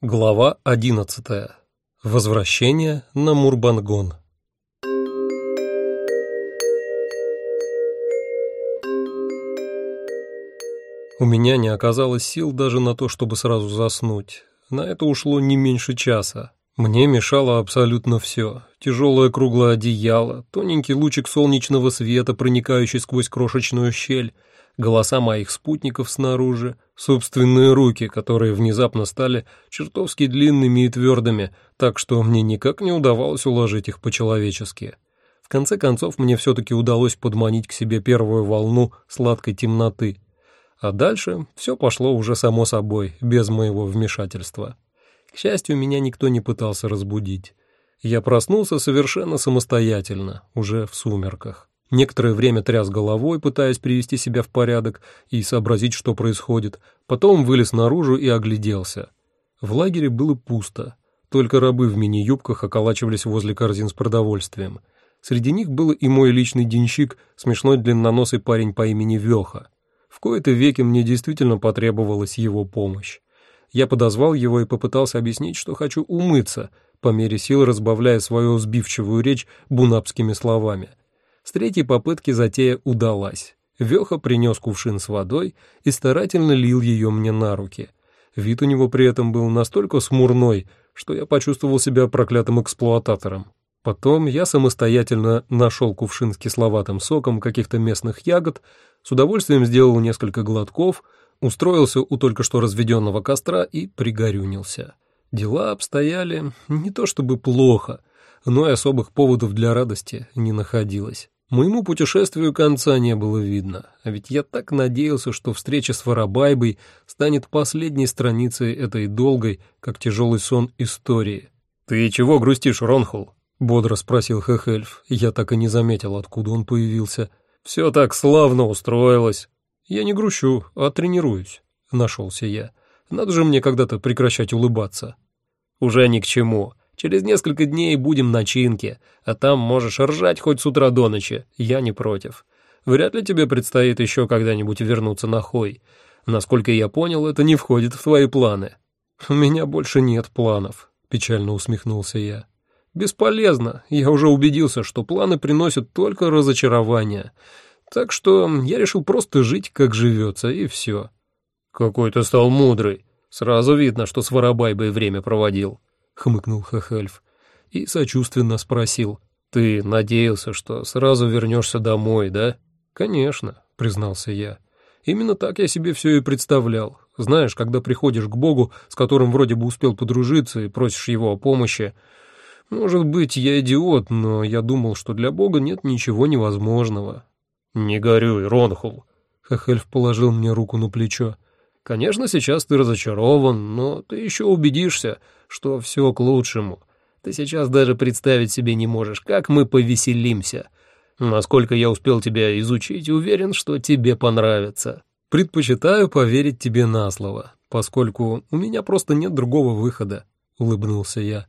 Глава 11. Возвращение на Мурбангон. У меня не оказалось сил даже на то, чтобы сразу заснуть. На это ушло не меньше часа. Мне мешало абсолютно все. Тяжелое круглое одеяло, тоненький лучик солнечного света, проникающий сквозь крошечную щель, голоса моих спутников снаружи, собственные руки, которые внезапно стали чертовски длинными и твердыми, так что мне никак не удавалось уложить их по-человечески. В конце концов, мне все-таки удалось подманить к себе первую волну сладкой темноты. А дальше все пошло уже само собой, без моего вмешательства. К счастью, меня никто не пытался разбудить. Я проснулся совершенно самостоятельно, уже в сумерках. Некоторое время тряс головой, пытаясь привести себя в порядок и сообразить, что происходит. Потом вылез наружу и огляделся. В лагере было пусто. Только рабы в мини-юбках околачивались возле корзин с продовольствием. Среди них был и мой личный денщик, смешной длинноносый парень по имени Веха. В кои-то веки мне действительно потребовалась его помощь. Я подозвал его и попытался объяснить, что хочу умыться, по мере сил разбавляя свою сбивчивую речь бунапскими словами. С третьей попытки затея удалась. Веха принес кувшин с водой и старательно лил ее мне на руки. Вид у него при этом был настолько смурной, что я почувствовал себя проклятым эксплуататором. Потом я самостоятельно нашел кувшин с кисловатым соком каких-то местных ягод, с удовольствием сделал несколько глотков, устроился у только что разведенного костра и пригорюнился. Дела обстояли не то чтобы плохо, но и особых поводов для радости не находилось. Моему путешествию конца не было видно, а ведь я так надеялся, что встреча с Воробайбой станет последней страницей этой долгой, как тяжелый сон, истории. «Ты чего грустишь, Ронхул?» — бодро спросил Хехельф. Я так и не заметил, откуда он появился. «Все так славно устроилось». «Я не грущу, а тренируюсь», — нашелся я. «Надо же мне когда-то прекращать улыбаться». «Уже ни к чему. Через несколько дней будем на чинке, а там можешь ржать хоть с утра до ночи, я не против. Вряд ли тебе предстоит еще когда-нибудь вернуться на Хой. Насколько я понял, это не входит в твои планы». «У меня больше нет планов», — печально усмехнулся я. «Бесполезно. Я уже убедился, что планы приносят только разочарование. Так что я решил просто жить, как живется, и все». «Какой ты стал мудрый. Сразу видно, что с Воробайбой время проводил» хмыкнул Хехельф и сочувственно спросил. «Ты надеялся, что сразу вернешься домой, да?» «Конечно», — признался я. «Именно так я себе все и представлял. Знаешь, когда приходишь к Богу, с которым вроде бы успел подружиться и просишь его о помощи, может быть, я идиот, но я думал, что для Бога нет ничего невозможного». «Не горюй, Ронхул», — Хехельф положил мне руку на плечо. Конечно, сейчас ты разочарован, но ты еще убедишься, что все к лучшему. Ты сейчас даже представить себе не можешь, как мы повеселимся. Насколько я успел тебя изучить, уверен, что тебе понравится. Предпочитаю поверить тебе на слово, поскольку у меня просто нет другого выхода, улыбнулся я.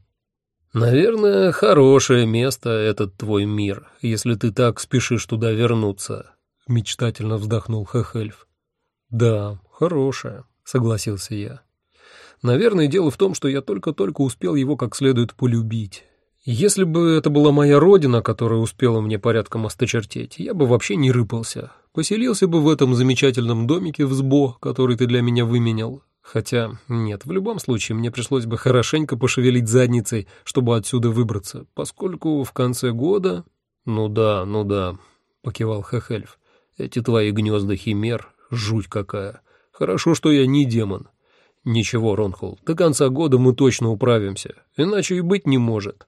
Наверное, хорошее место этот твой мир, если ты так спешишь туда вернуться, мечтательно вздохнул Хехельф. Да, хорошая, согласился я. Наверное, дело в том, что я только-только успел его как следует полюбить. Если бы это была моя родина, которая успела мне порядком осточертеть, я бы вообще не рыпался. Поселился бы в этом замечательном домике в СБО, который ты для меня выменял. Хотя, нет, в любом случае мне пришлось бы хорошенько пошевелить задницей, чтобы отсюда выбраться, поскольку в конце года... «Ну да, ну да», — покивал Хехельф. «Эти твои гнезда химер, жуть какая. Хорошо, что я не демон. Ничего, Ронхол, до конца года мы точно управимся, иначе и быть не может.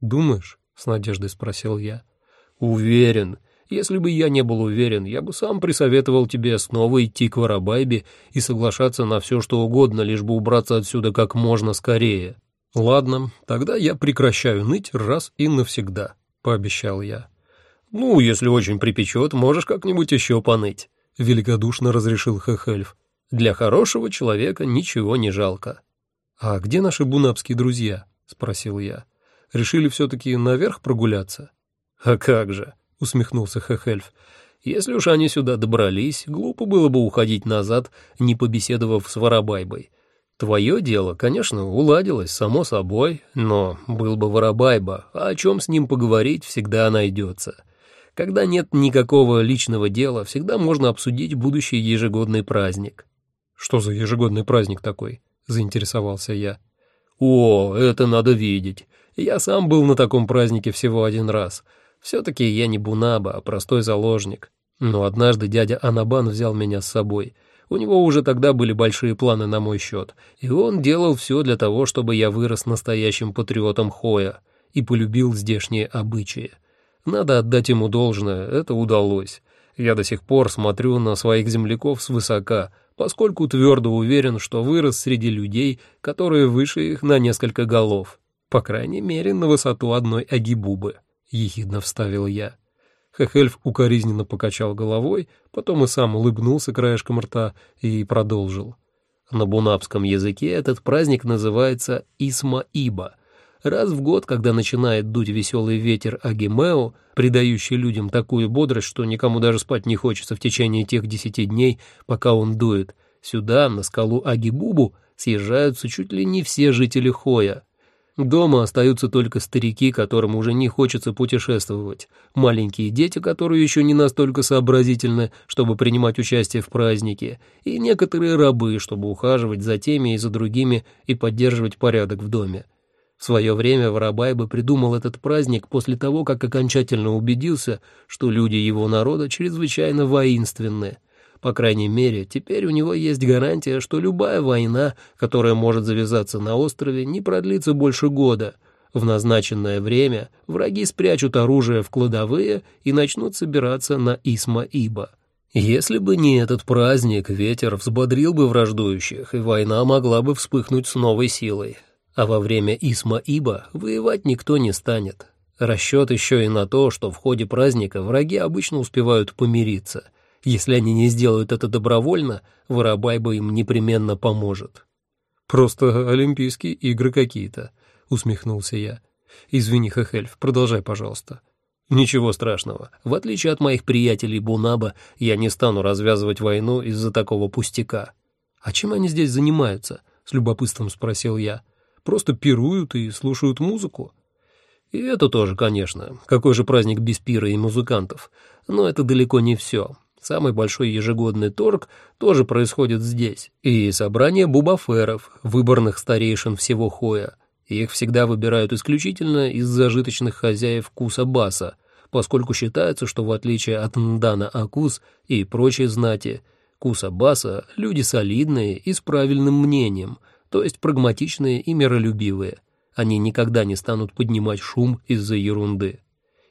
Думаешь? С надеждой спросил я. Уверен. Если бы я не был уверен, я бы сам присоветовал тебе снова идти к Воробайбе и соглашаться на все, что угодно, лишь бы убраться отсюда как можно скорее. Ладно, тогда я прекращаю ныть раз и навсегда, пообещал я. Ну, если очень припечет, можешь как-нибудь еще поныть, великодушно разрешил Хехельф. Для хорошего человека ничего не жалко. «А где наши бунапские друзья?» — спросил я. «Решили все-таки наверх прогуляться?» «А как же!» — усмехнулся Хехельф. «Если уж они сюда добрались, глупо было бы уходить назад, не побеседовав с Воробайбой. Твое дело, конечно, уладилось, само собой, но был бы Воробайба, а о чем с ним поговорить всегда найдется. Когда нет никакого личного дела, всегда можно обсудить будущий ежегодный праздник. «Что за ежегодный праздник такой?» — заинтересовался я. «О, это надо видеть. Я сам был на таком празднике всего один раз. Все-таки я не Бунаба, а простой заложник. Но однажды дядя Анабан взял меня с собой. У него уже тогда были большие планы на мой счет, и он делал все для того, чтобы я вырос настоящим патриотом Хоя и полюбил здешние обычаи. Надо отдать ему должное, это удалось. Я до сих пор смотрю на своих земляков свысока, поскольку твердо уверен, что вырос среди людей, которые выше их на несколько голов. По крайней мере, на высоту одной агибубы, — ехидно вставил я. Хехельф укоризненно покачал головой, потом и сам улыбнулся краешком рта и продолжил. На бунапском языке этот праздник называется Исма-Иба. Раз в год, когда начинает дуть веселый ветер Агимео, придающий людям такую бодрость, что никому даже спать не хочется в течение тех десяти дней, пока он дует, сюда, на скалу Агибубу, съезжаются чуть ли не все жители Хоя, Дома остаются только старики, которым уже не хочется путешествовать, маленькие дети, которые еще не настолько сообразительны, чтобы принимать участие в празднике, и некоторые рабы, чтобы ухаживать за теми и за другими и поддерживать порядок в доме. В свое время Воробайба придумал этот праздник после того, как окончательно убедился, что люди его народа чрезвычайно воинственны — по крайней мере, теперь у него есть гарантия, что любая война, которая может завязаться на острове, не продлится больше года. В назначенное время враги спрячут оружие в кладовые и начнут собираться на Исма-Иба. Если бы не этот праздник, ветер взбодрил бы враждующих, и война могла бы вспыхнуть с новой силой. А во время Исма-Иба воевать никто не станет. Расчет еще и на то, что в ходе праздника враги обычно успевают помириться — если они не сделают это добровольно, Воробайба им непременно поможет. «Просто Олимпийские игры какие-то», — усмехнулся я. «Извини, Хехельф, продолжай, пожалуйста». «Ничего страшного. В отличие от моих приятелей Бунаба, я не стану развязывать войну из-за такого пустяка». «А чем они здесь занимаются?» — с любопытством спросил я. «Просто пируют и слушают музыку?» «И это тоже, конечно. Какой же праздник без пира и музыкантов? Но это далеко не все. Самый большой ежегодный торг тоже происходит здесь. И собрание бубаферов, выборных старейшин всего Хоя. Их всегда выбирают исключительно из зажиточных хозяев Куса-Баса, поскольку считается, что в отличие от Ndana Акус и прочей знати, Куса-Баса — люди солидные и с правильным мнением, то есть прагматичные и миролюбивые. Они никогда не станут поднимать шум из-за ерунды.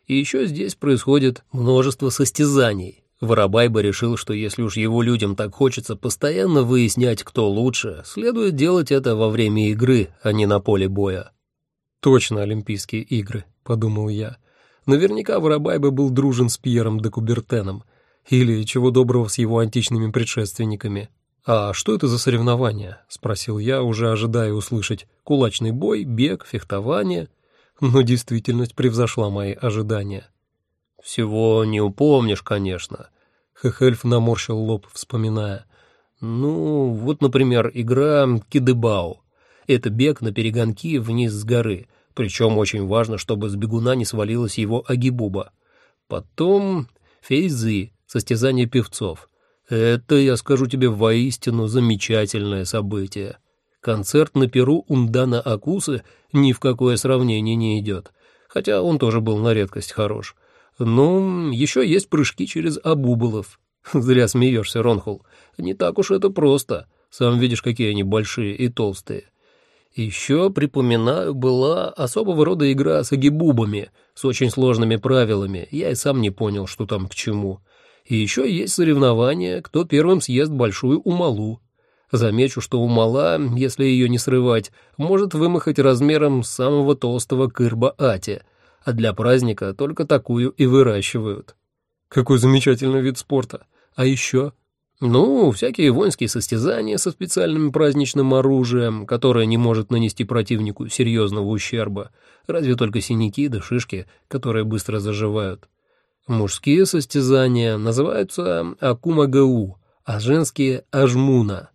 И еще здесь происходит множество состязаний, Воробайба решил, что если уж его людям так хочется постоянно выяснять, кто лучше, следует делать это во время игры, а не на поле боя. «Точно Олимпийские игры», — подумал я. Наверняка Воробайба был дружен с Пьером де Кубертеном, или, чего доброго, с его античными предшественниками. «А что это за соревнования?» — спросил я, уже ожидая услышать «кулачный бой», «бег», «фехтование». Но действительность превзошла мои ожидания. «Всего не упомнишь, конечно», — Хехельф наморщил лоб, вспоминая. «Ну, вот, например, игра «Кидебау». Это бег на перегонки вниз с горы, причем очень важно, чтобы с бегуна не свалилась его агибуба. Потом фейзы, состязание певцов. Это, я скажу тебе, воистину замечательное событие. Концерт на Перу Ундана Акусы ни в какое сравнение не идет, хотя он тоже был на редкость хорош. Ну, еще есть прыжки через Абуболов. Зря смеешься, Ронхул. Не так уж это просто. Сам видишь, какие они большие и толстые. Еще, припоминаю, была особого рода игра с агибубами, с очень сложными правилами. Я и сам не понял, что там к чему. И еще есть соревнование, кто первым съест большую умалу. Замечу, что умала, если ее не срывать, может вымахать размером самого толстого кырба-ати — а для праздника только такую и выращивают. Какой замечательный вид спорта. А еще? Ну, всякие воинские состязания со специальным праздничным оружием, которое не может нанести противнику серьезного ущерба, разве только синяки да шишки, которые быстро заживают. Мужские состязания называются акумагау, а женские — ажмуна.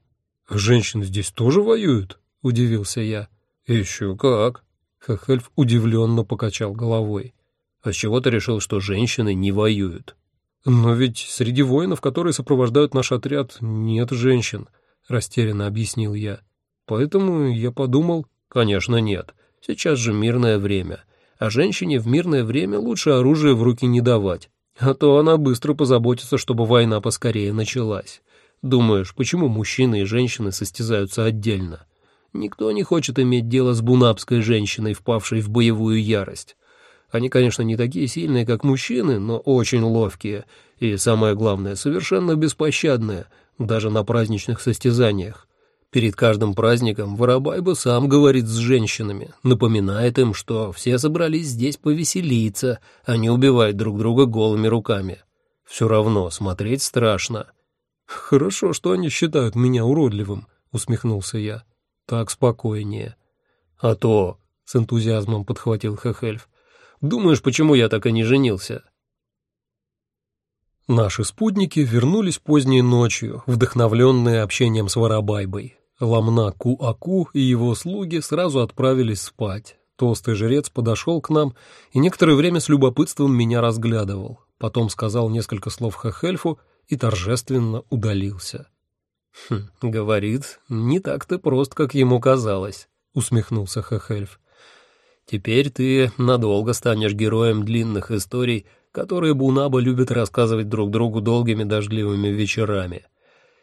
женщины здесь тоже воюют?» — удивился я. «Еще как!» — Хехельф удивленно покачал головой. «А с чего ты решил, что женщины не воюют?» «Но ведь среди воинов, которые сопровождают наш отряд, нет женщин», — растерянно объяснил я. «Поэтому я подумал...» «Конечно, нет. Сейчас же мирное время. А женщине в мирное время лучше оружие в руки не давать. А то она быстро позаботится, чтобы война поскорее началась. Думаешь, почему мужчины и женщины состязаются отдельно? Никто не хочет иметь дело с бунапской женщиной, впавшей в боевую ярость. Они, конечно, не такие сильные, как мужчины, но очень ловкие и, самое главное, совершенно беспощадные, даже на праздничных состязаниях. Перед каждым праздником Воробайба сам говорит с женщинами, напоминает им, что все собрались здесь повеселиться, а не убивать друг друга голыми руками. Все равно смотреть страшно. «Хорошо, что они считают меня уродливым», — усмехнулся я. «Так спокойнее». «А то», — с энтузиазмом подхватил Хехельф, Думаешь, почему я так и не женился?» Наши спутники вернулись поздней ночью, вдохновленные общением с Воробайбой. Ламна Ку-Аку и его слуги сразу отправились спать. Толстый жрец подошел к нам и некоторое время с любопытством меня разглядывал. Потом сказал несколько слов Хехельфу и торжественно удалился. «Хм, — Говорит, не так ты прост, как ему казалось, — усмехнулся Хехельф. Теперь ты надолго станешь героем длинных историй, которые Бунаба любят рассказывать друг другу долгими дождливыми вечерами.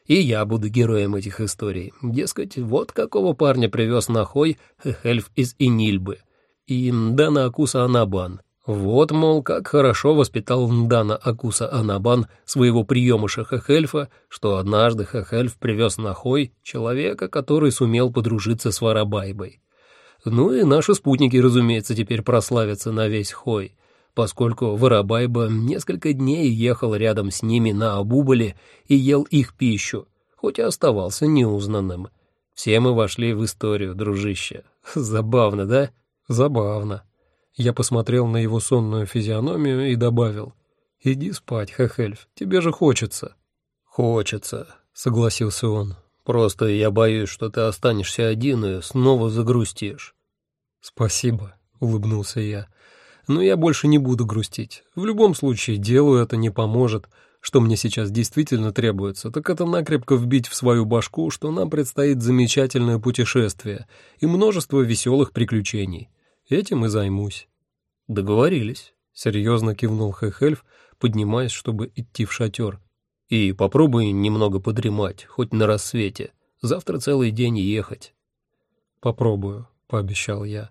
И я буду героем этих историй. Дескать, вот какого парня привез Нахой Хельф из Инильбы. И Дана Акуса Анабан. Вот, мол, как хорошо воспитал Дана Акуса Анабан своего приемыша Хехельфа, что однажды Хехельф привез Нахой человека, который сумел подружиться с Варабайбой. Ну и наши спутники, разумеется, теперь прославятся на весь Хой, поскольку Воробайба несколько дней ехал рядом с ними на Абубале и ел их пищу, хоть и оставался неузнанным. Все мы вошли в историю, дружище. Забавно, да? Забавно. Я посмотрел на его сонную физиономию и добавил. «Иди спать, Хехельф, тебе же хочется». «Хочется», — согласился он. Просто я боюсь, что ты останешься один и снова загрустишь». «Спасибо», — улыбнулся я. «Но я больше не буду грустить. В любом случае, делу это не поможет. Что мне сейчас действительно требуется, так это накрепко вбить в свою башку, что нам предстоит замечательное путешествие и множество веселых приключений. Этим и займусь». «Договорились», — серьезно кивнул Хехельф, поднимаясь, чтобы идти в шатер. И попробуй немного подремать, хоть на рассвете. Завтра целый день ехать. Попробую, пообещал я.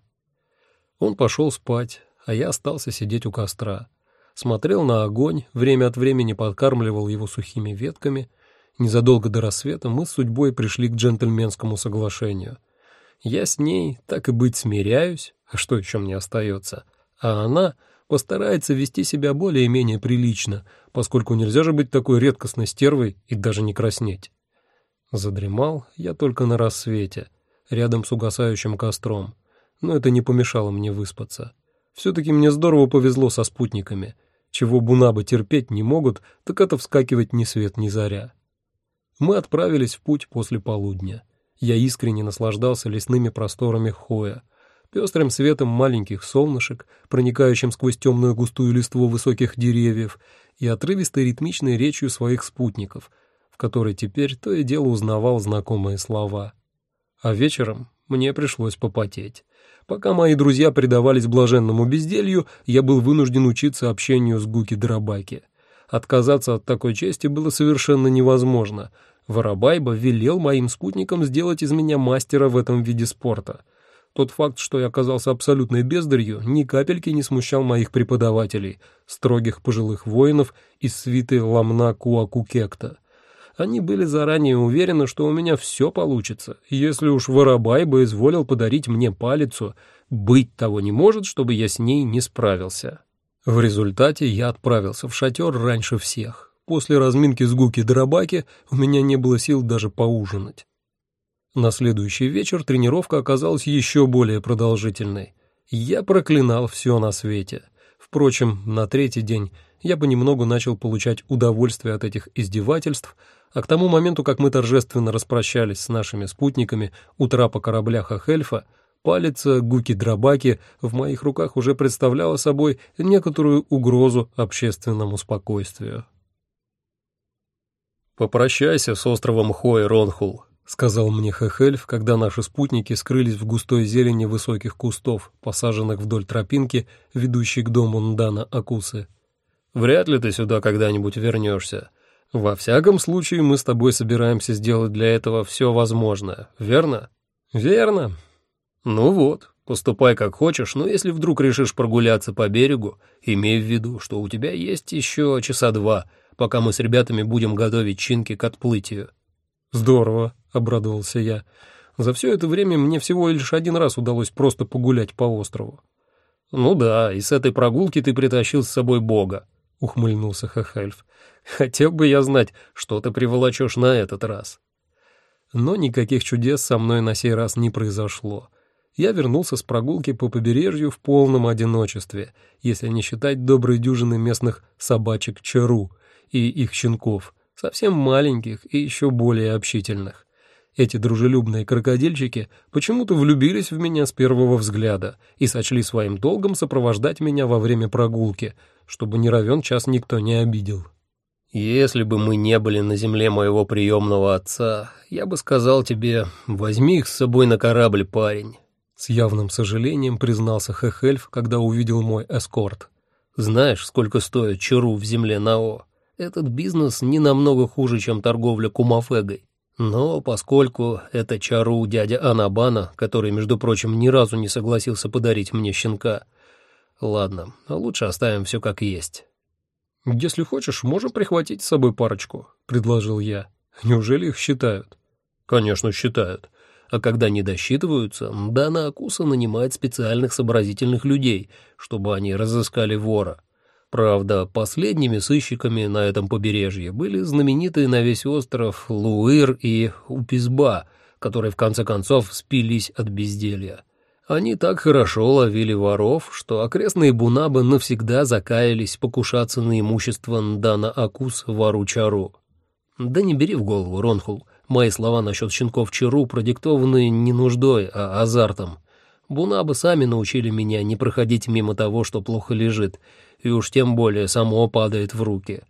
Он пошел спать, а я остался сидеть у костра. Смотрел на огонь, время от времени подкармливал его сухими ветками. Незадолго до рассвета мы с судьбой пришли к джентльменскому соглашению. Я с ней, так и быть, смиряюсь, а что еще мне остается? А она постарается вести себя более-менее прилично, поскольку нельзя же быть такой редкостной стервой и даже не краснеть. Задремал я только на рассвете, рядом с угасающим костром, но это не помешало мне выспаться. Все-таки мне здорово повезло со спутниками. Чего бунабы терпеть не могут, так это вскакивать ни свет ни заря. Мы отправились в путь после полудня. Я искренне наслаждался лесными просторами Хоя, пестрым светом маленьких солнышек, проникающим сквозь темную густую листву высоких деревьев, и отрывистой ритмичной речью своих спутников, в которой теперь то и дело узнавал знакомые слова. А вечером мне пришлось попотеть. Пока мои друзья предавались блаженному безделью, я был вынужден учиться общению с Гуки-Драбаки. Отказаться от такой чести было совершенно невозможно. Воробайба велел моим спутникам сделать из меня мастера в этом виде спорта — тот факт, что я оказался абсолютной бездарью, ни капельки не смущал моих преподавателей, строгих пожилых воинов из свиты Ламна Куакукекта. Они были заранее уверены, что у меня все получится. Если уж Воробай бы изволил подарить мне палицу, быть того не может, чтобы я с ней не справился. В результате я отправился в шатер раньше всех. После разминки с Гуки-Драбаки у меня не было сил даже поужинать. На следующий вечер тренировка оказалась еще более продолжительной. Я проклинал все на свете. Впрочем, на третий день я понемногу начал получать удовольствие от этих издевательств, а к тому моменту, как мы торжественно распрощались с нашими спутниками у трапа корабля Хахельфа, палец Гуки-Драбаки в моих руках уже представляла собой некоторую угрозу общественному спокойствию. «Попрощайся с островом Хой, Ронхул», — сказал мне Хехельф, когда наши спутники скрылись в густой зелени высоких кустов, посаженных вдоль тропинки, ведущей к дому Ndana Акусы. «Вряд ли ты сюда когда-нибудь вернешься. Во всяком случае, мы с тобой собираемся сделать для этого все возможное, верно?» «Верно. Ну вот, поступай как хочешь, но если вдруг решишь прогуляться по берегу, имей в виду, что у тебя есть еще часа два, пока мы с ребятами будем готовить чинки к отплытию». «Здорово», — обрадовался я. «За все это время мне всего лишь один раз удалось просто погулять по острову». «Ну да, и с этой прогулки ты притащил с собой Бога», — ухмыльнулся Хахельф. «Хотел бы я знать, что ты приволочешь на этот раз». Но никаких чудес со мной на сей раз не произошло. Я вернулся с прогулки по побережью в полном одиночестве, если не считать доброй дюжины местных собачек Чару и их щенков, совсем маленьких и еще более общительных. Эти дружелюбные крокодильчики почему-то влюбились в меня с первого взгляда и сочли своим долгом сопровождать меня во время прогулки, чтобы не равен час никто не обидел. «Если бы мы не были на земле моего приемного отца, я бы сказал тебе, возьми их с собой на корабль, парень», — с явным сожалением признался Хехельф, когда увидел мой эскорт. «Знаешь, сколько стоит чару в земле Нао? Этот бизнес не намного хуже, чем торговля кумафегой. Но поскольку это чару дядя Анабана, который, между прочим, ни разу не согласился подарить мне щенка, ладно, лучше оставим все как есть. «Если хочешь, можем прихватить с собой парочку», — предложил я. «Неужели их считают?» «Конечно, считают. А когда не досчитываются, Дана Акуса нанимает специальных сообразительных людей, чтобы они разыскали вора. Правда, последними сыщиками на этом побережье были знаменитые на весь остров Луир и Упизба, которые в конце концов спились от безделья. Они так хорошо ловили воров, что окрестные бунабы навсегда закаялись покушаться на имущество Ndana Акус вору Чару. Да не бери в голову, Ронхул, мои слова насчет щенков Чару продиктованы не нуждой, а азартом. Бунабы сами научили меня не проходить мимо того, что плохо лежит, и уж тем более само падает в руки.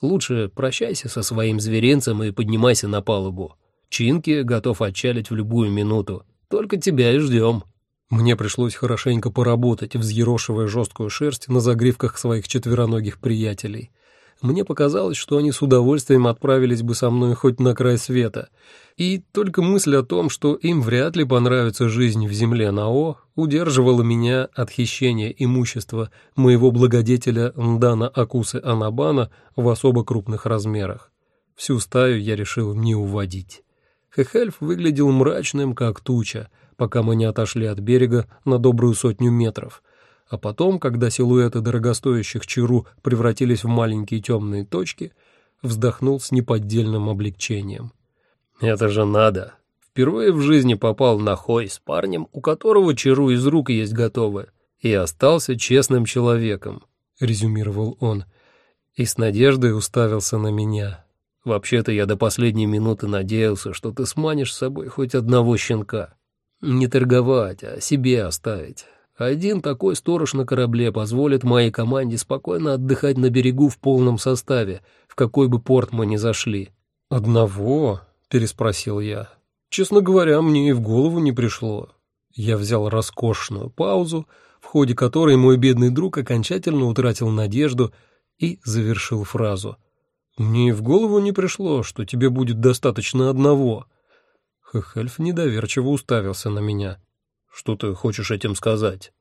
Лучше прощайся со своим зверинцем и поднимайся на палубу. Чинки готов отчалить в любую минуту. Только тебя и ждем. Мне пришлось хорошенько поработать, взъерошивая жесткую шерсть на загривках своих четвероногих приятелей. Мне показалось, что они с удовольствием отправились бы со мной хоть на край света, и только мысль о том, что им вряд ли понравится жизнь в земле Нао, удерживала меня от хищения имущества моего благодетеля Ndana Акусы Анабана в особо крупных размерах. Всю стаю я решил не уводить. Хехельф выглядел мрачным, как туча, пока мы не отошли от берега на добрую сотню метров, а потом, когда силуэты дорогостоящих чару превратились в маленькие темные точки, вздохнул с неподдельным облегчением. «Это же надо! Впервые в жизни попал на хой с парнем, у которого чару из рук есть готовы, и остался честным человеком», — резюмировал он, и с надеждой уставился на меня. «Вообще-то я до последней минуты надеялся, что ты сманишь с собой хоть одного щенка. Не торговать, а себе оставить. Один такой сторож на корабле позволит моей команде спокойно отдыхать на берегу в полном составе, в какой бы порт мы ни зашли». «Одного?» — переспросил я. «Честно говоря, мне и в голову не пришло». Я взял роскошную паузу, в ходе которой мой бедный друг окончательно утратил надежду и завершил фразу. «Мне и в голову не пришло, что тебе будет достаточно одного». Хехельф недоверчиво уставился на меня. «Что ты хочешь этим сказать?»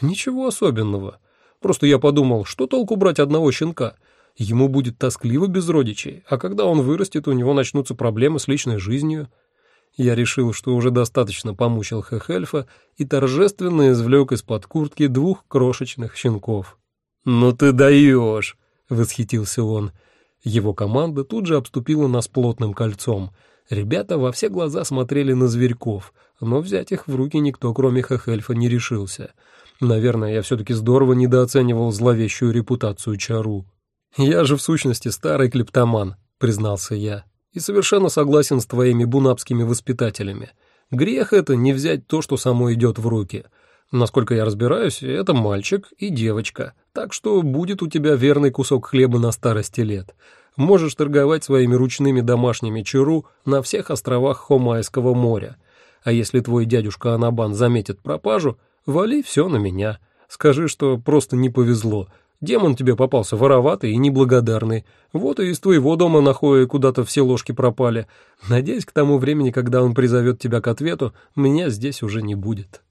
«Ничего особенного. Просто я подумал, что толку брать одного щенка? Ему будет тоскливо без родичей, а когда он вырастет, у него начнутся проблемы с личной жизнью». Я решил, что уже достаточно помучил Хехельфа и торжественно извлек из-под куртки двух крошечных щенков. «Ну ты даешь!» — восхитился он. Его команда тут же обступила нас плотным кольцом — Ребята во все глаза смотрели на зверьков, но взять их в руки никто, кроме Хехельфа, не решился. Наверное, я все-таки здорово недооценивал зловещую репутацию Чару. «Я же в сущности старый клептоман», — признался я, «и совершенно согласен с твоими бунапскими воспитателями. Грех это не взять то, что само идет в руки. Насколько я разбираюсь, это мальчик и девочка, так что будет у тебя верный кусок хлеба на старости лет. Можешь торговать своими ручными домашними чару на всех островах Хомайского моря. А если твой дядюшка Анабан заметит пропажу, вали все на меня. Скажи, что просто не повезло. Демон тебе попался вороватый и неблагодарный. Вот и из твоего дома на Хое куда-то все ложки пропали. Надеюсь, к тому времени, когда он призовет тебя к ответу, меня здесь уже не будет».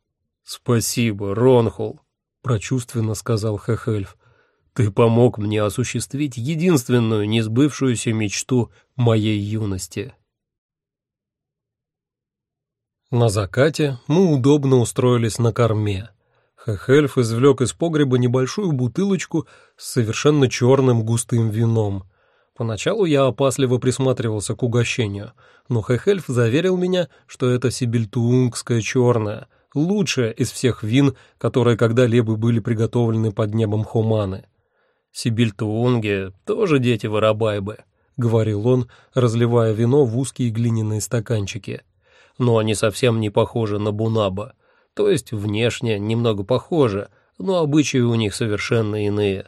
«Спасибо, Ронхол», — прочувственно сказал Хехельф. «Ты помог мне осуществить единственную несбывшуюся мечту моей юности». На закате мы удобно устроились на корме. Хехельф извлек из погреба небольшую бутылочку с совершенно черным густым вином. Поначалу я опасливо присматривался к угощению, но Хехельф заверил меня, что это сибильтуунгское черное, лучшее из всех вин, которые когда-либо были приготовлены под небом Хуманы. «Сибильтуунги тоже дети Воробайбы», — говорил он, разливая вино в узкие глиняные стаканчики. «Но они совсем не похожи на Бунаба. То есть внешне немного похожи, но обычаи у них совершенно иные.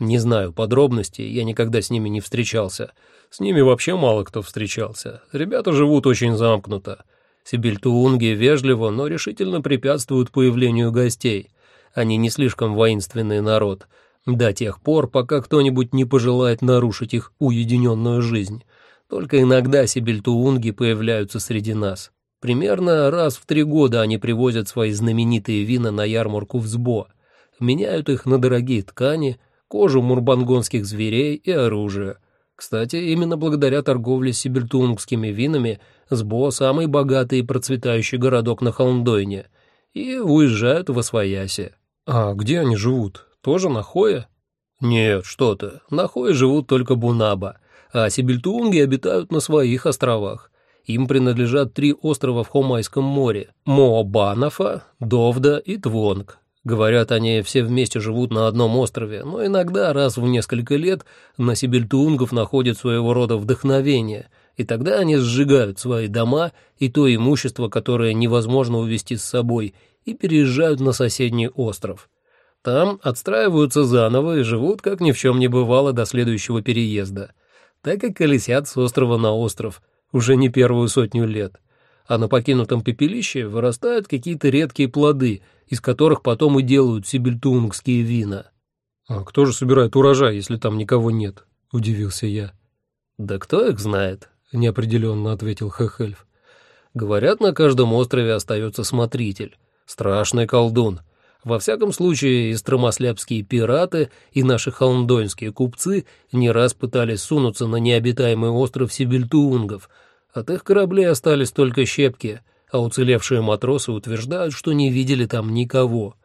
Не знаю подробностей, я никогда с ними не встречался. С ними вообще мало кто встречался. Ребята живут очень замкнуто. Сибильтуунги вежливо, но решительно препятствуют появлению гостей. Они не слишком воинственный народ. До тех пор, пока кто-нибудь не пожелает нарушить их уединенную жизнь. Только иногда сибильтуунги появляются среди нас. Примерно раз в три года они привозят свои знаменитые вина на ярмарку в Сбо, меняют их на дорогие ткани, кожу мурбангонских зверей и оружие. Кстати, именно благодаря торговле сибиртунгскими винами Сбо – самый богатый и процветающий городок на Холмдойне, и уезжают в Освояси. А где они живут? Тоже на Хое? Нет, что то на Хое живут только Бунаба, а сибильтунги обитают на своих островах. Им принадлежат три острова в Хомайском море – Мообанафа, Довда и Твонг. Говорят, они все вместе живут на одном острове, но иногда раз в несколько лет на сибильтунгов находят своего рода вдохновение, и тогда они сжигают свои дома и то имущество, которое невозможно увезти с собой, и переезжают на соседний остров. Там отстраиваются заново и живут, как ни в чем не бывало, до следующего переезда. Так и колесят с острова на остров – уже не первую сотню лет, а на покинутом пепелище вырастают какие-то редкие плоды, из которых потом и делают сибильтунгские вина. «А кто же собирает урожай, если там никого нет?» — удивился я. «Да кто их знает?» — неопределенно ответил Хехельф. «Говорят, на каждом острове остается смотритель, страшный колдун». Во всяком случае, и стромослябские пираты, и наши холмдонские купцы не раз пытались сунуться на необитаемый остров Сибильтуунгов, от их кораблей остались только щепки, а уцелевшие матросы утверждают, что не видели там никого.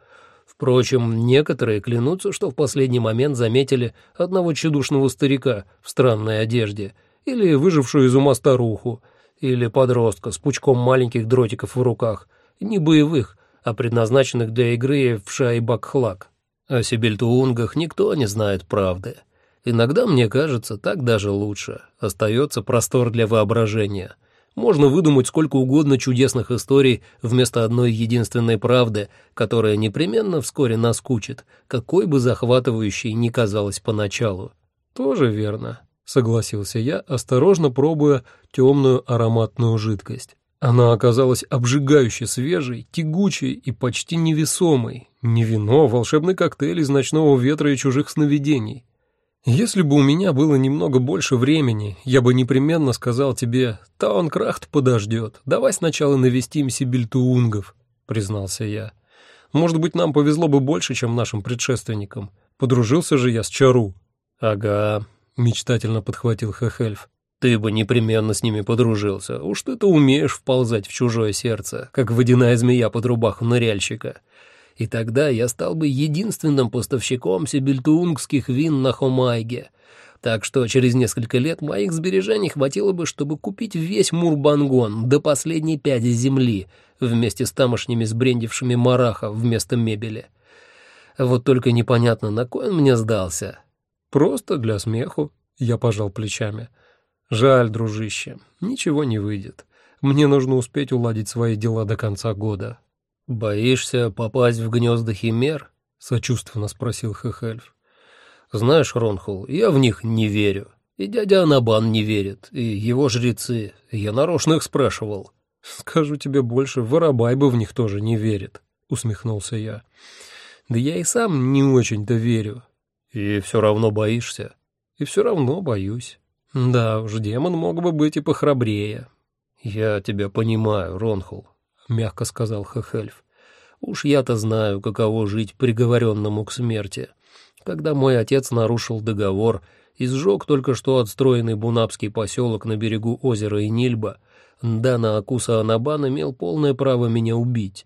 Впрочем, некоторые клянутся, что в последний момент заметили одного чудушного старика в странной одежде, или выжившую из ума старуху, или подростка с пучком маленьких дротиков в руках, не боевых, а предназначенных для игры в шайбак-хлак. О Сибельтуунгах никто не знает правды. Иногда, мне кажется, так даже лучше. Остается простор для воображения. Можно выдумать сколько угодно чудесных историй вместо одной единственной правды, которая непременно вскоре наскучит, какой бы захватывающей ни казалась поначалу. Тоже верно, согласился я, осторожно пробуя темную ароматную жидкость. Она оказалась обжигающе свежей, тягучей и почти невесомой. Не вино, волшебный коктейль из ночного ветра и чужих сновидений. Если бы у меня было немного больше времени, я бы непременно сказал тебе, Таункрахт подождет, давай сначала навестим Сибильтуунгов, признался я. Может быть, нам повезло бы больше, чем нашим предшественникам. Подружился же я с Чару. Ага, мечтательно подхватил Хехельф. Ты бы непременно с ними подружился. Уж ты-то умеешь вползать в чужое сердце, как водяная змея под рубаху ныряльщика и тогда я стал бы единственным поставщиком сибильтуунгских вин на Хомайге. Так что через несколько лет моих сбережений хватило бы, чтобы купить весь Мурбангон до последней пяди земли вместе с тамошними сбрендившими мараха вместо мебели. Вот только непонятно, на кой он мне сдался. Просто для смеху, я пожал плечами. Жаль, дружище, ничего не выйдет. Мне нужно успеть уладить свои дела до конца года. Боишься попасть в гнезда химер? Сочувственно спросил Хехельф. Знаешь, Ронхул, я в них не верю. И дядя Анабан не верит, и его жрецы. Я нарочно их спрашивал. Скажу тебе больше, Воробай бы в них тоже не верит, усмехнулся я. Да я и сам не очень-то верю. И все равно боишься. И все равно боюсь. Да уж, демон мог бы быть и похрабрее. Я тебя понимаю, Ронхул, мягко сказал Хехельф. Уж я-то знаю, каково жить приговоренному к смерти. Когда мой отец нарушил договор и сжег только что отстроенный бунапский поселок на берегу озера Инильба, Дана Акуса Анабан имел полное право меня убить.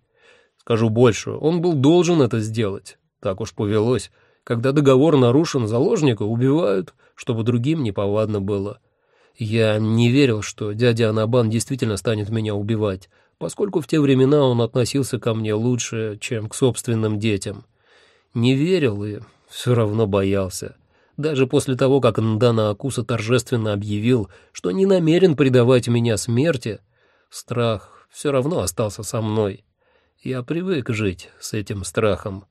Скажу больше, он был должен это сделать. Так уж повелось. Когда договор нарушен, заложника убивают, чтобы другим неповадно было. Я не верил, что дядя Анабан действительно станет меня убивать, поскольку в те времена он относился ко мне лучше, чем к собственным детям. Не верил и все равно боялся. Даже после того, как Ндана Акуса торжественно объявил, что не намерен предавать меня смерти, страх все равно остался со мной. Я привык жить с этим страхом.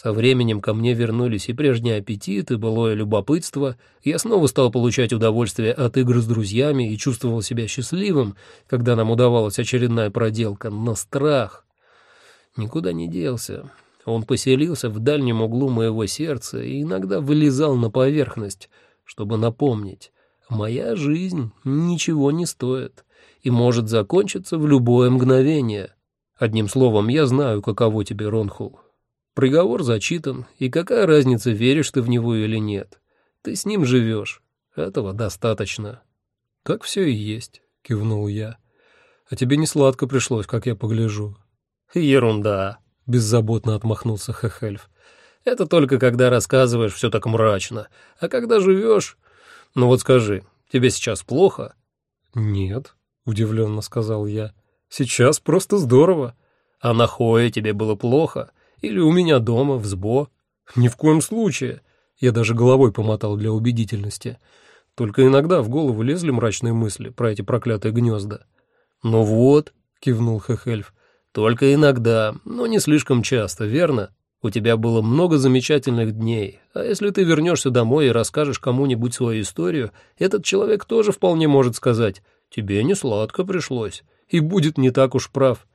Со временем ко мне вернулись и прежний аппетит, и былое любопытство. Я снова стал получать удовольствие от игр с друзьями и чувствовал себя счастливым, когда нам удавалась очередная проделка. Но страх никуда не делся. Он поселился в дальнем углу моего сердца и иногда вылезал на поверхность, чтобы напомнить, моя жизнь ничего не стоит и может закончиться в любое мгновение. Одним словом, я знаю, каково тебе, Ронхул. Приговор зачитан, и какая разница, веришь ты в него или нет. Ты с ним живешь. Этого достаточно. Так все и есть, кивнул я. А тебе не сладко пришлось, как я погляжу. Ерунда, беззаботно отмахнулся Хехельф. Это только когда рассказываешь все так мрачно, а когда живешь... Ну вот скажи, тебе сейчас плохо? Нет, удивленно сказал я. Сейчас просто здорово. А на Хое тебе было плохо? Или у меня дома, в СБО? Ни в коем случае. Я даже головой помотал для убедительности. Только иногда в голову лезли мрачные мысли про эти проклятые гнезда. «Ну вот», — кивнул Хехельф, только иногда, но не слишком часто, верно? У тебя было много замечательных дней, а если ты вернешься домой и расскажешь кому-нибудь свою историю, этот человек тоже вполне может сказать «тебе не сладко пришлось» и будет не так уж прав.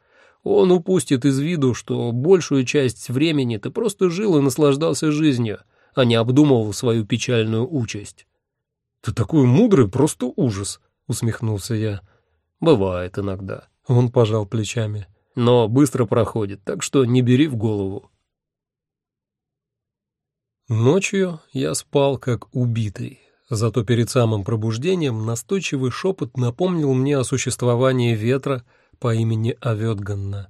Он упустит из виду, что большую часть времени ты просто жил и наслаждался жизнью, а не обдумывал свою печальную участь. «Ты такой мудрый, просто ужас», — усмехнулся я. «Бывает иногда». Он пожал плечами но быстро проходит, так что не бери в голову. Ночью я спал как убитый, зато перед самым пробуждением настойчивый шепот напомнил мне о существовании ветра по имени Авёдганна.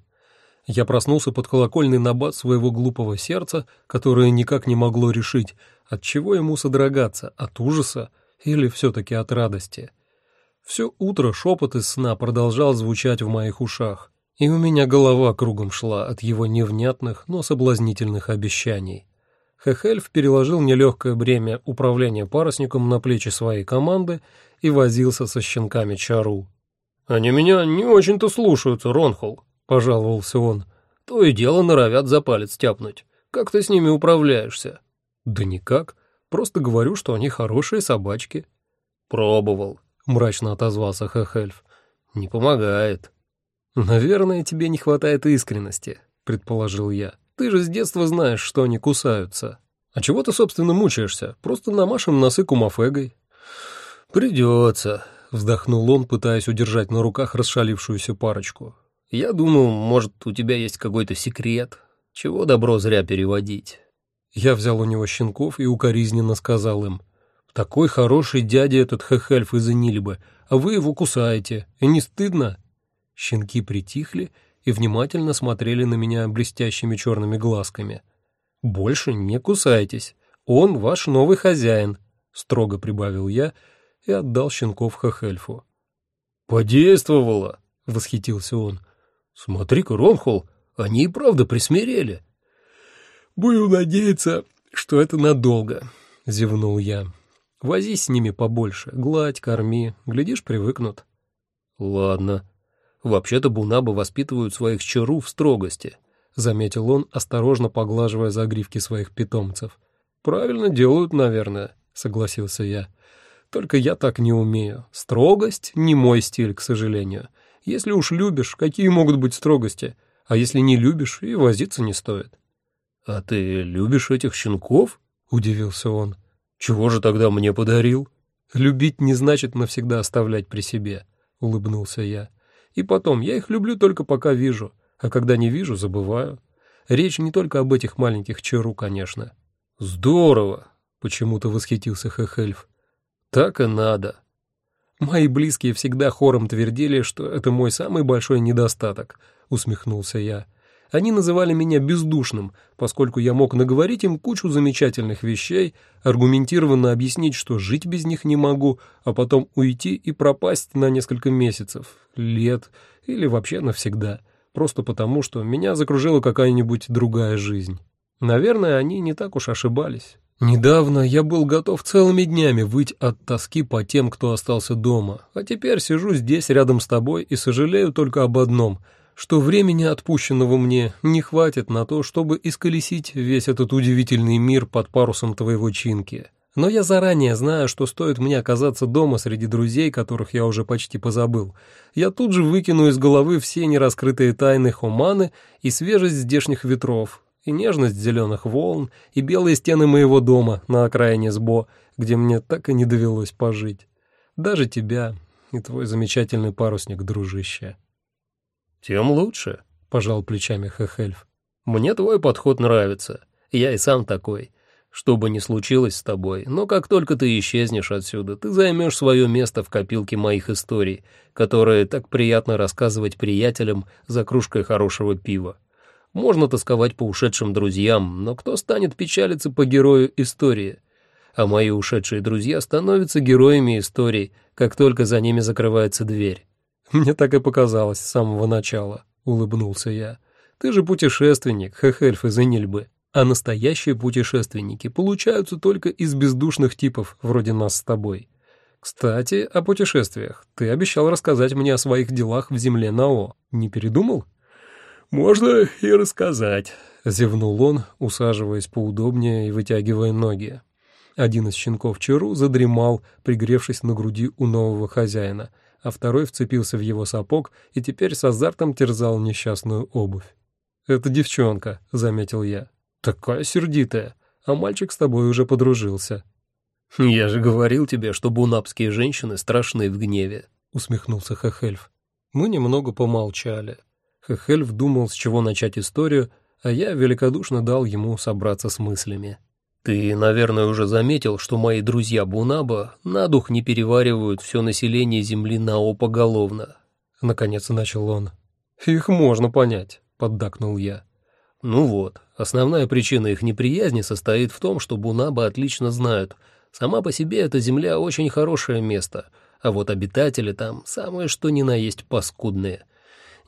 Я проснулся под колокольный набат своего глупого сердца, которое никак не могло решить, от чего ему содрогаться, от ужаса или все-таки от радости. Все утро шепот из сна продолжал звучать в моих ушах, и у меня голова кругом шла от его невнятных, но соблазнительных обещаний. Хехельф переложил нелегкое бремя управления парусником на плечи своей команды и возился со щенками Чару. «Они меня не очень-то слушаются, Ронхол», — пожаловался он. «То и дело норовят за палец тяпнуть. Как ты с ними управляешься?» «Да никак. Просто говорю, что они хорошие собачки». «Пробовал», — мрачно отозвался Хехельф. «Не помогает». «Наверное, тебе не хватает искренности», — предположил я. «Ты же с детства знаешь, что они кусаются. А чего ты, собственно, мучаешься? Просто намашем носы кумафегой». «Придется», — вздохнул он, пытаясь удержать на руках расшалившуюся парочку. «Я думал, может, у тебя есть какой-то секрет. Чего добро зря переводить?» Я взял у него щенков и укоризненно сказал им. «Такой хороший дядя этот Хехельф из Энильбы, а вы его кусаете. И не стыдно?» Щенки притихли и внимательно смотрели на меня блестящими черными глазками. «Больше не кусайтесь, он ваш новый хозяин», — строго прибавил я и отдал щенков Хахельфу. «Подействовало!» — восхитился он. «Смотри-ка, Ронхол, они и правда присмирели». «Буду надеяться, что это надолго. — зевнул я. «Возись с ними побольше, гладь, корми, глядишь, привыкнут». «Ладно. Вообще-то бунабы воспитывают своих чару в строгости», — заметил он, осторожно поглаживая загривки своих питомцев. «Правильно делают, наверное», — согласился я. «Только я так не умею. Строгость — не мой стиль, к сожалению. Если уж любишь, какие могут быть строгости? А если не любишь, и возиться не стоит». «А ты любишь этих щенков?» — удивился он. «Чего же тогда мне подарил?» «Любить не значит навсегда оставлять при себе», — улыбнулся я. «И потом, я их люблю только пока вижу, а когда не вижу, забываю. Речь не только об этих маленьких чару, конечно». «Здорово!» — почему-то восхитился Хехельф. «Так и надо. «Мои близкие всегда хором твердили, что это мой самый большой недостаток», — усмехнулся я. «Они называли меня бездушным, поскольку я мог наговорить им кучу замечательных вещей, аргументированно объяснить, что жить без них не могу, а потом уйти и пропасть на несколько месяцев, лет или вообще навсегда, просто потому, что меня закружила какая-нибудь другая жизнь. Наверное, они не так уж ошибались». Недавно я был готов целыми днями выть от тоски по тем, кто остался дома, а теперь сижу здесь рядом с тобой и сожалею только об одном, что времени, отпущенного мне, не хватит на то, чтобы исколесить весь этот удивительный мир под парусом твоего чинки. Но я заранее знаю, что стоит мне оказаться дома среди друзей, которых я уже почти позабыл. Я тут же выкину из головы все нераскрытые тайны Хуманы и свежесть здешних ветров, и нежность зеленых волн, и белые стены моего дома на окраине Сбо, где мне так и не довелось пожить. Даже тебя и твой замечательный парусник, дружище. «Тем лучше», — пожал плечами Хехельф. «Мне твой подход нравится. Я и сам такой. Что бы ни случилось с тобой, но как только ты исчезнешь отсюда, ты займешь свое место в копилке моих историй, которые так приятно рассказывать приятелям за кружкой хорошего пива. Можно тосковать по ушедшим друзьям, но кто станет печалиться по герою истории? А мои ушедшие друзья становятся героями истории, как только за ними закрывается дверь. Мне так и показалось с самого начала, улыбнулся я. Ты же путешественник, Хехельф из Энильбы. А настоящие путешественники получаются только из бездушных типов, вроде нас с тобой. Кстати, о путешествиях. Ты обещал рассказать мне о своих делах в земле Нао. Не передумал? «Можно и рассказать», — зевнул он, усаживаясь поудобнее и вытягивая ноги. Один из щенков Чару задремал, пригревшись на груди у нового хозяина, а второй вцепился в его сапог и теперь с азартом терзал несчастную обувь. «Это девчонка», — заметил я. «Такая сердитая, а мальчик с тобой уже подружился». «Я же говорил тебе, что бунапские женщины страшны в гневе», — усмехнулся Хехельф. Мы немного помолчали. Хехельф думал, с чего начать историю, а я великодушно дал ему собраться с мыслями. «Ты, наверное, уже заметил, что мои друзья Бунаба на дух не переваривают все население Земли нао поголовно», — наконец начал он. «Их можно понять», — поддакнул я. «Ну вот, основная причина их неприязни состоит в том, что Бунаба отлично знают. Сама по себе эта Земля очень хорошее место, а вот обитатели там самое что ни на есть паскудные».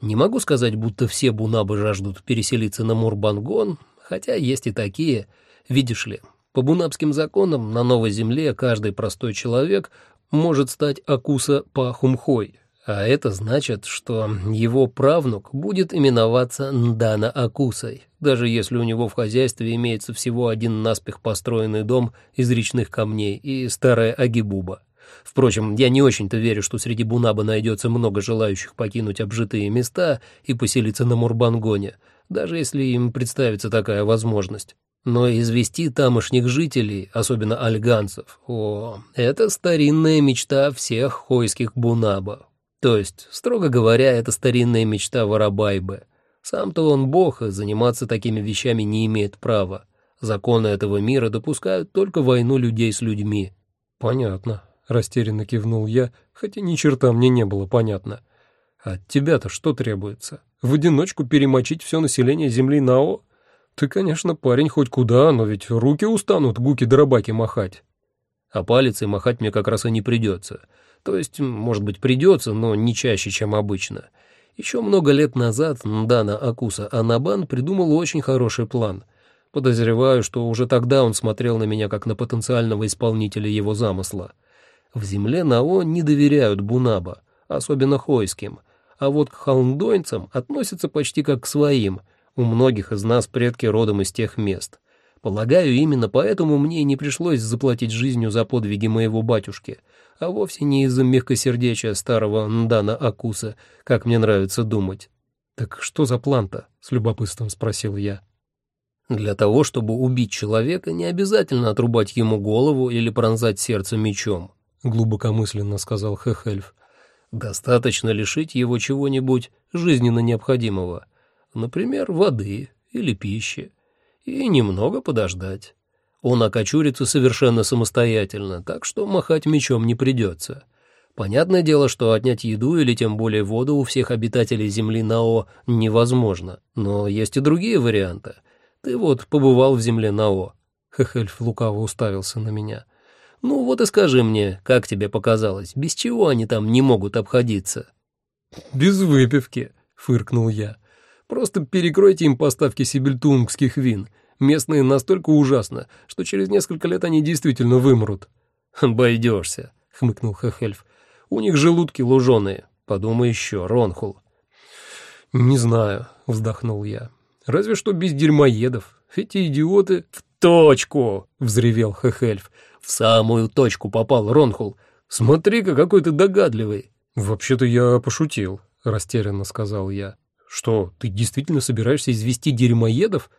Не могу сказать, будто все бунабы жаждут переселиться на Мурбангон, хотя есть и такие. Видишь ли, по бунабским законам на новой земле каждый простой человек может стать Акуса Пахумхой, а это значит, что его правнук будет именоваться Ndana Акусой, даже если у него в хозяйстве имеется всего один наспех построенный дом из речных камней и старая Агибуба. Впрочем, я не очень-то верю, что среди Бунаба найдется много желающих покинуть обжитые места и поселиться на Мурбангоне, даже если им представится такая возможность. Но извести тамошних жителей, особенно альганцев, о, это старинная мечта всех хойских Бунаба. То есть, строго говоря, это старинная мечта Воробайбы. Сам-то он бог, и заниматься такими вещами не имеет права. Законы этого мира допускают только войну людей с людьми. Понятно. — растерянно кивнул я, хотя ни черта мне не было понятно. «От тебя-то что требуется? В одиночку перемочить все население Земли Нао? Ты, конечно, парень хоть куда, но ведь руки устанут гуки-дробаки махать». «А палицей махать мне как раз и не придется. То есть, может быть, придется, но не чаще, чем обычно. Еще много лет назад Дана Акуса Анабан придумал очень хороший план — Подозреваю, что уже тогда он смотрел на меня как на потенциального исполнителя его замысла. В земле Нао не доверяют Бунаба, особенно хойским, а вот к холмдойнцам относятся почти как к своим. У многих из нас предки родом из тех мест. Полагаю, именно поэтому мне не пришлось заплатить жизнью за подвиги моего батюшки, а вовсе не из-за мягкосердечия старого Ndana Акуса, как мне нравится думать. «Так что за план-то?» — с любопытством спросил я. «Для того, чтобы убить человека, не обязательно отрубать ему голову или пронзать сердце мечом», — глубокомысленно сказал Хехельф. «Достаточно лишить его чего-нибудь жизненно необходимого, например, воды или пищи, и немного подождать. Он окочурится совершенно самостоятельно, так что махать мечом не придется». Понятное дело, что отнять еду или тем более воду у всех обитателей Земли Нао невозможно, но есть и другие варианты. Ты вот побывал в Земле Нао. Хехельф лукаво уставился на меня. Ну вот и скажи мне, как тебе показалось, без чего они там не могут обходиться? Без выпивки, фыркнул я. Просто перекройте им поставки сибельтунгских вин. Местные настолько ужасно, что через несколько лет они действительно вымрут. «Обойдешься», — хмыкнул Хехельф. У них желудки луженые. Подумай еще, Ронхул». «Не знаю», — вздохнул я. «Разве что без дерьмоедов. Эти идиоты...» «В точку!» — взревел Хехельф. «В самую точку попал Ронхул. Смотри-ка, какой ты догадливый!» «Вообще-то я пошутил», — растерянно сказал я. «Что, ты действительно собираешься извести дерьмоедов?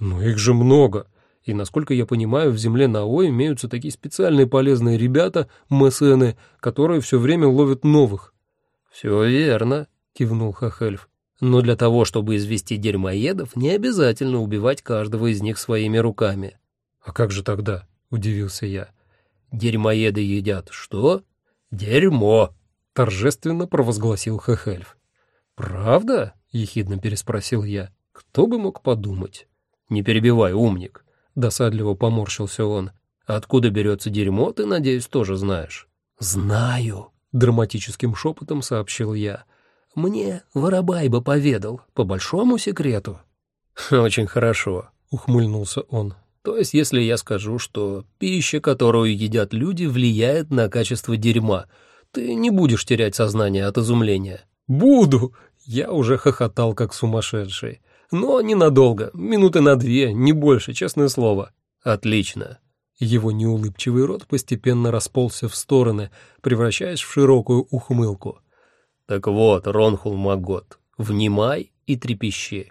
Ну, их же много. И, насколько я понимаю, в земле Нао имеются такие специальные полезные ребята, мэсены, которые все время ловят новых. «Все верно», — кивнул Хахельф. «Но для того, чтобы извести дерьмоедов, не обязательно убивать каждого из них своими руками». «А как же тогда?» — удивился я. «Дерьмоеды едят что? Дерьмо!» — торжественно провозгласил Хехельф. «Правда?» — ехидно переспросил я. «Кто бы мог подумать?» «Не перебивай, умник. Досадливо поморщился он. «Откуда берется дерьмо, ты, надеюсь, тоже знаешь?» «Знаю», — драматическим шепотом сообщил я. «Мне Воробайба поведал, по большому секрету». «Очень хорошо», — ухмыльнулся он. «То есть, если я скажу, что пища, которую едят люди, влияет на качество дерьма, ты не будешь терять сознание от изумления?» «Буду!» Я уже хохотал, как сумасшедший. Но ненадолго, минуты на две, не больше, честное слово. Отлично. Его неулыбчивый рот постепенно расползся в стороны, превращаясь в широкую ухмылку. Так вот, Ронхул Магот, внимай и трепещи.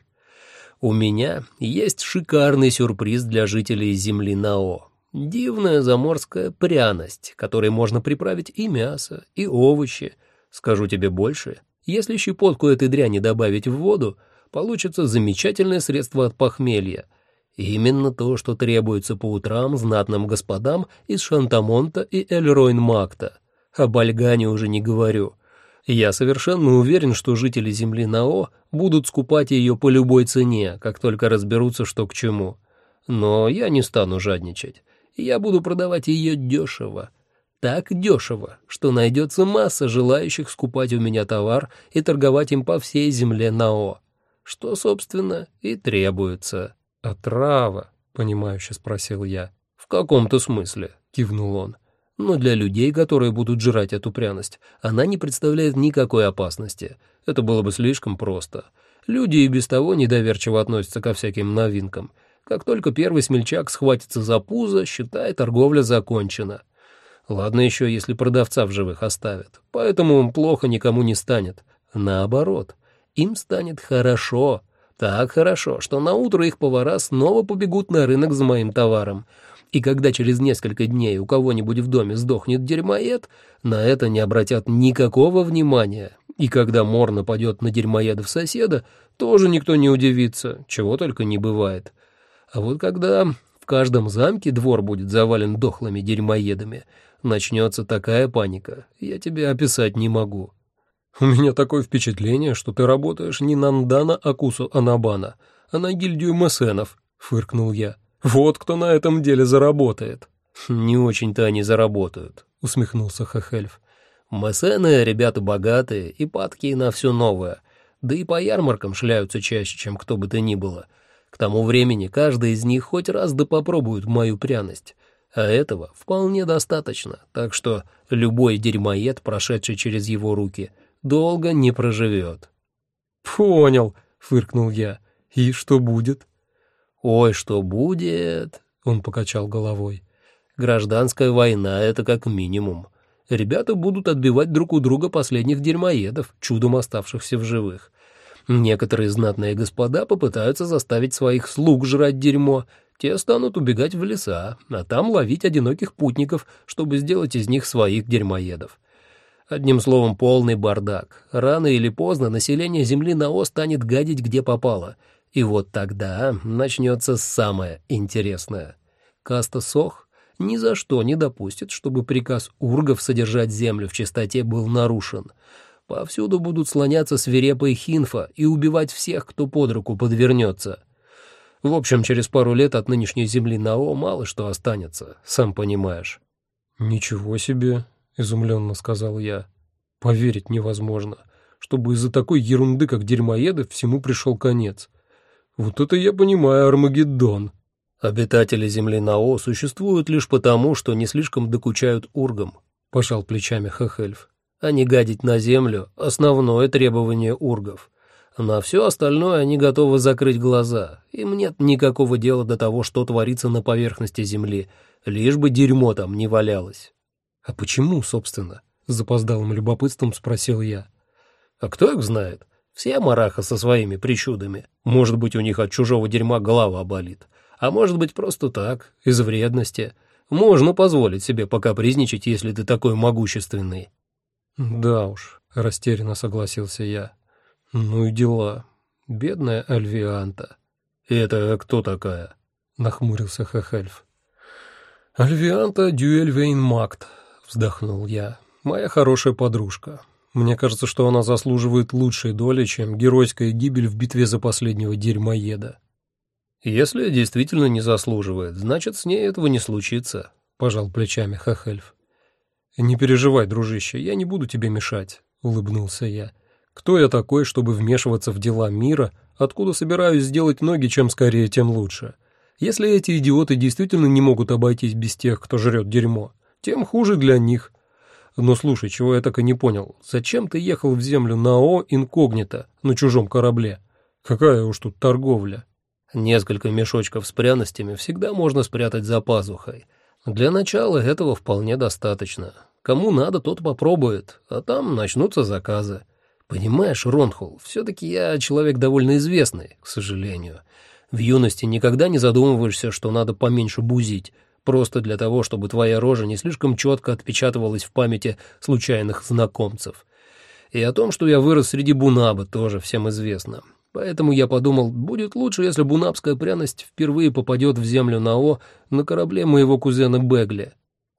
У меня есть шикарный сюрприз для жителей земли Нао. Дивная заморская пряность, которой можно приправить и мясо, и овощи. Скажу тебе больше, если щепотку этой дряни добавить в воду, получится замечательное средство от похмелья. Именно то, что требуется по утрам знатным господам из Шантамонта и Эльройн-Макта. О Бальгане уже не говорю. Я совершенно уверен, что жители земли Нао будут скупать ее по любой цене, как только разберутся, что к чему. Но я не стану жадничать. Я буду продавать ее дешево. Так дешево, что найдется масса желающих скупать у меня товар и торговать им по всей земле Нао что, собственно, и требуется. «Отрава?» — понимающе спросил я. «В каком-то смысле», — кивнул он. «Но для людей, которые будут жрать эту пряность, она не представляет никакой опасности. Это было бы слишком просто. Люди и без того недоверчиво относятся ко всяким новинкам. Как только первый смельчак схватится за пузо, считай, торговля закончена. Ладно еще, если продавца в живых оставят. Поэтому плохо никому не станет. Наоборот, им станет хорошо, так хорошо, что на утро их повара снова побегут на рынок за моим товаром. И когда через несколько дней у кого-нибудь в доме сдохнет дерьмоед, на это не обратят никакого внимания. И когда мор нападет на дерьмоедов соседа, тоже никто не удивится, чего только не бывает. А вот когда в каждом замке двор будет завален дохлыми дерьмоедами, начнется такая паника, я тебе описать не могу. «У меня такое впечатление, что ты работаешь не на Ндана Акусу Анабана, а на гильдию Мессенов», — фыркнул я. «Вот кто на этом деле заработает». «Не очень-то они заработают», — усмехнулся Хахельф. «Мессены — ребята богатые и падкие на все новое, да и по ярмаркам шляются чаще, чем кто бы то ни было. К тому времени каждый из них хоть раз да попробует мою пряность. А этого вполне достаточно, так что любой дерьмоед, прошедший через его руки, долго не проживет. «Понял», — фыркнул я. «И что будет?» «Ой, что будет?» — он покачал головой. «Гражданская война — это как минимум. Ребята будут отбивать друг у друга последних дерьмоедов, чудом оставшихся в живых. Некоторые знатные господа попытаются заставить своих слуг жрать дерьмо, те станут убегать в леса, а там ловить одиноких путников, чтобы сделать из них своих дерьмоедов. Одним словом, полный бардак. Рано или поздно население Земли Нао станет гадить где попало. И вот тогда начнется самое интересное. Каста Сох ни за что не допустит, чтобы приказ ургов содержать землю в чистоте был нарушен. Повсюду будут слоняться свирепые хинфа и убивать всех, кто под руку подвернется. В общем, через пару лет от нынешней земли Нао мало что останется, сам понимаешь. «Ничего себе!» изумленно сказал я. Поверить невозможно, чтобы из-за такой ерунды, как дерьмоеды, всему пришел конец. Вот это я понимаю Армагеддон. Обитатели Земли Нао существуют лишь потому, что не слишком докучают ургам, пожал плечами Хехельф. А не гадить на Землю — основное требование ургов. На все остальное они готовы закрыть глаза. Им нет никакого дела до того, что творится на поверхности Земли, лишь бы дерьмо там не валялось. «А почему, собственно?» — с запоздалым любопытством спросил я. «А кто их знает? Все мараха со своими причудами. Может быть, у них от чужого дерьма голова болит. А может быть, просто так, из вредности. Можно позволить себе покапризничать, если ты такой могущественный». «Да уж», — растерянно согласился я. «Ну и дела. Бедная Альвианта». «Это кто такая?» — нахмурился Хехельф. «Альвианта Дюэльвейн Макт», вздохнул я. «Моя хорошая подружка. Мне кажется, что она заслуживает лучшей доли, чем геройская гибель в битве за последнего дерьмоеда». «Если действительно не заслуживает, значит, с ней этого не случится», — пожал плечами Хахельф. «Не переживай, дружище, я не буду тебе мешать», — улыбнулся я. «Кто я такой, чтобы вмешиваться в дела мира, откуда собираюсь сделать ноги, чем скорее, тем лучше? Если эти идиоты действительно не могут обойтись без тех, кто жрет дерьмо, тем хуже для них. Но слушай, чего я так и не понял, зачем ты ехал в землю на О инкогнито, на чужом корабле? Какая уж тут торговля? Несколько мешочков с пряностями всегда можно спрятать за пазухой. Для начала этого вполне достаточно. Кому надо, тот попробует, а там начнутся заказы. Понимаешь, Ронхул, все-таки я человек довольно известный, к сожалению. В юности никогда не задумываешься, что надо поменьше бузить, просто для того, чтобы твоя рожа не слишком четко отпечатывалась в памяти случайных знакомцев. И о том, что я вырос среди бунаба, тоже всем известно. Поэтому я подумал, будет лучше, если бунабская пряность впервые попадет в землю Нао на корабле моего кузена Бегли.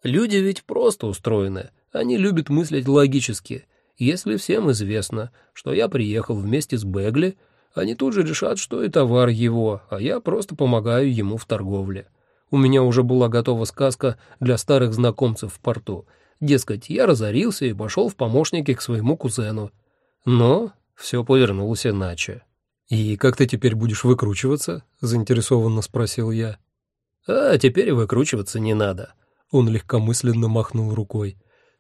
Люди ведь просто устроены, они любят мыслить логически. Если всем известно, что я приехал вместе с Бегли, они тут же решат, что и товар его, а я просто помогаю ему в торговле. У меня уже была готова сказка для старых знакомцев в порту. Дескать, я разорился и пошел в помощники к своему кузену. Но все повернулось иначе. «И как ты теперь будешь выкручиваться?» — заинтересованно спросил я. «А теперь выкручиваться не надо». Он легкомысленно махнул рукой.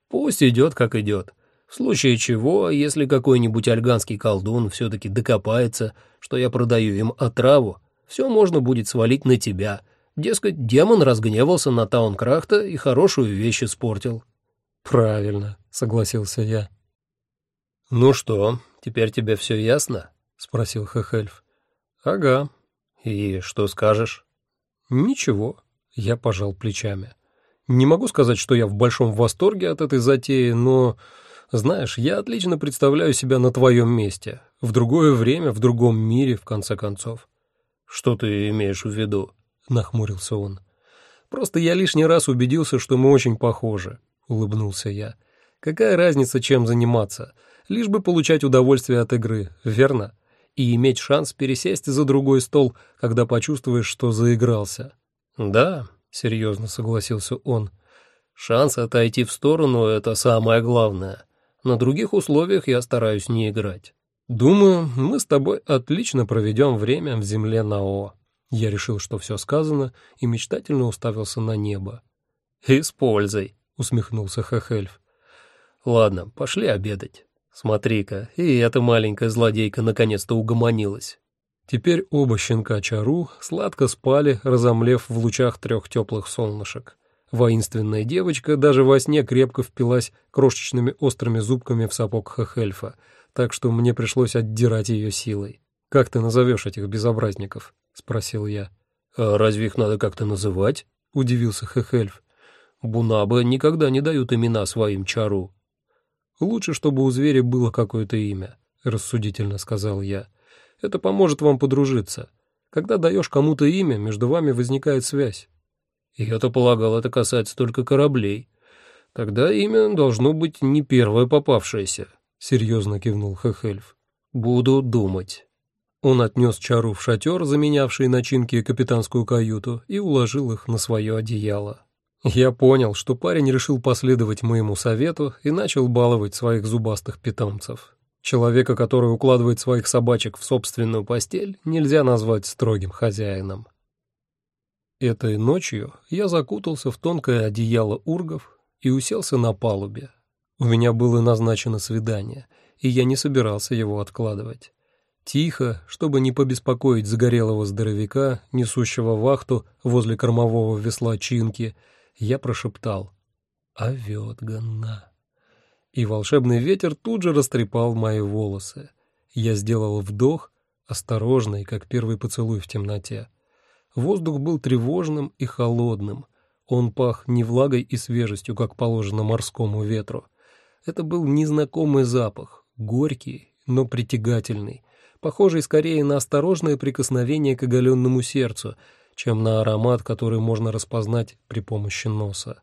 «Пусть идет, как идет. В случае чего, если какой-нибудь альганский колдун все-таки докопается, что я продаю им отраву, все можно будет свалить на тебя, Дескать, демон разгневался на Таункрахта и хорошую вещь испортил. «Правильно», — согласился я. «Ну что, теперь тебе все ясно?» — спросил Хехельф. «Ага. И что скажешь?» «Ничего», — я пожал плечами. «Не могу сказать, что я в большом восторге от этой затеи, но, знаешь, я отлично представляю себя на твоем месте, в другое время, в другом мире, в конце концов». «Что ты имеешь в виду?» Нахмурился он. Просто я лишний раз убедился, что мы очень похожи, улыбнулся я. Какая разница, чем заниматься? Лишь бы получать удовольствие от игры, верно? И иметь шанс пересесть за другой стол, когда почувствуешь, что заигрался. Да, серьезно согласился он. Шанс отойти в сторону — это самое главное. На других условиях я стараюсь не играть. Думаю, мы с тобой отлично проведем время в земле Нао, Я решил, что все сказано, и мечтательно уставился на небо. «Используй», — усмехнулся Хехельф. «Ладно, пошли обедать. Смотри-ка, и эта маленькая злодейка наконец-то угомонилась». Теперь оба щенка Чару сладко спали, разомлев в лучах трех теплых солнышек. Воинственная девочка даже во сне крепко впилась крошечными острыми зубками в сапог Хехельфа, так что мне пришлось отдирать ее силой. «Как ты назовешь этих безобразников?» — спросил я. «А разве их надо как-то называть?» — удивился Хехельф. «Бунабы никогда не дают имена своим чару». «Лучше, чтобы у зверя было какое-то имя», — рассудительно сказал я. «Это поможет вам подружиться. Когда даешь кому-то имя, между вами возникает связь». «Я-то полагал, это касается только кораблей. Тогда имя должно быть не первое попавшееся», — серьезно кивнул Хехельф. «Буду думать». Он отнес чару в шатер, заменявший начинки капитанскую каюту, и уложил их на свое одеяло. Я понял, что парень решил последовать моему совету и начал баловать своих зубастых питомцев. Человека, который укладывает своих собачек в собственную постель, нельзя назвать строгим хозяином. Этой ночью я закутался в тонкое одеяло ургов и уселся на палубе. У меня было назначено свидание, и я не собирался его откладывать. Тихо, чтобы не побеспокоить загорелого здоровяка, несущего вахту возле кормового весла чинки, я прошептал «Аветганна». И волшебный ветер тут же растрепал мои волосы. Я сделал вдох, осторожный, как первый поцелуй в темноте. Воздух был тревожным и холодным. Он пах не влагой и свежестью, как положено морскому ветру. Это был незнакомый запах, горький, но притягательный, похожий скорее на осторожное прикосновение к оголенному сердцу, чем на аромат, который можно распознать при помощи носа.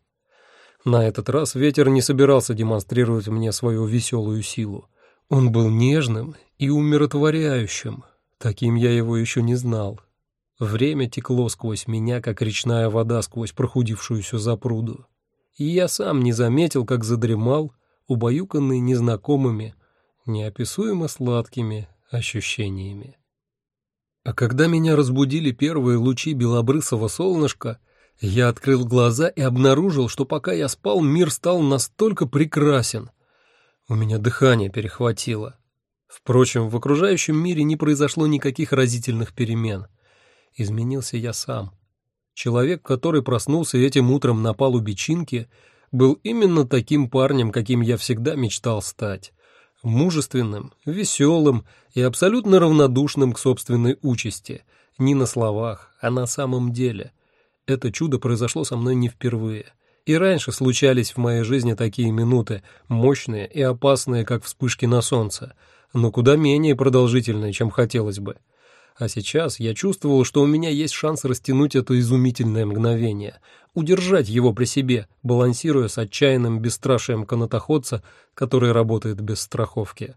На этот раз ветер не собирался демонстрировать мне свою веселую силу. Он был нежным и умиротворяющим, таким я его еще не знал. Время текло сквозь меня, как речная вода сквозь прохудившуюся запруду. И я сам не заметил, как задремал, убаюканный незнакомыми, неописуемо сладкими ощущениями. А когда меня разбудили первые лучи белобрысого солнышка, я открыл глаза и обнаружил, что пока я спал, мир стал настолько прекрасен. У меня дыхание перехватило. Впрочем, в окружающем мире не произошло никаких разительных перемен. Изменился я сам. Человек, который проснулся этим утром на палубе Чинки, был именно таким парнем, каким я всегда мечтал стать мужественным, веселым и абсолютно равнодушным к собственной участи, не на словах, а на самом деле. Это чудо произошло со мной не впервые. И раньше случались в моей жизни такие минуты, мощные и опасные, как вспышки на солнце, но куда менее продолжительные, чем хотелось бы. А сейчас я чувствовал, что у меня есть шанс растянуть это изумительное мгновение, удержать его при себе, балансируя с отчаянным бесстрашием канатоходца, который работает без страховки.